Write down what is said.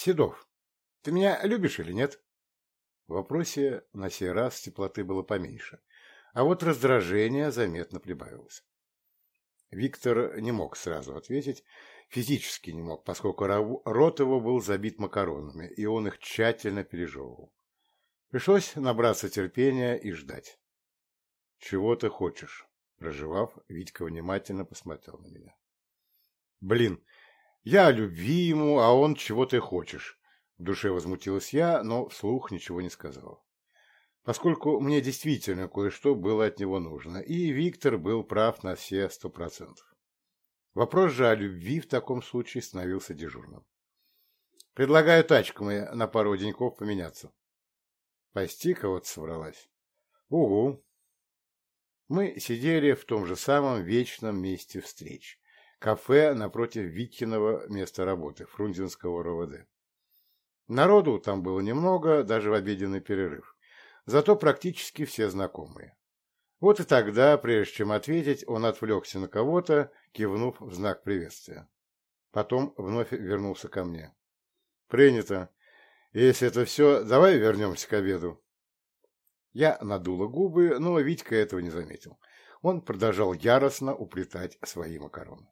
Седов, ты меня любишь или нет? В вопросе на сей раз теплоты было поменьше, а вот раздражение заметно прибавилось. Виктор не мог сразу ответить, физически не мог, поскольку рот его был забит макаронами, и он их тщательно пережевывал. Пришлось набраться терпения и ждать. «Чего ты хочешь?» Проживав, Витька внимательно посмотрел на меня. «Блин, я о любви ему, а он чего ты хочешь?» В душе возмутилась я, но вслух ничего не сказала. Поскольку мне действительно кое-что было от него нужно, и Виктор был прав на все сто процентов. Вопрос же о любви в таком случае становился дежурным. «Предлагаю тачку мы кафе напротив Виткиного места работы, Фрунзенского РОВД. Народу там было немного, даже в обеденный перерыв. Зато практически все знакомые. Вот и тогда, прежде чем ответить, он отвлекся на кого-то, кивнув в знак приветствия. Потом вновь вернулся ко мне. «Принято. Если это все, давай вернемся к обеду». Я надула губы, но Витька этого не заметил. Он продолжал яростно уплетать свои макароны.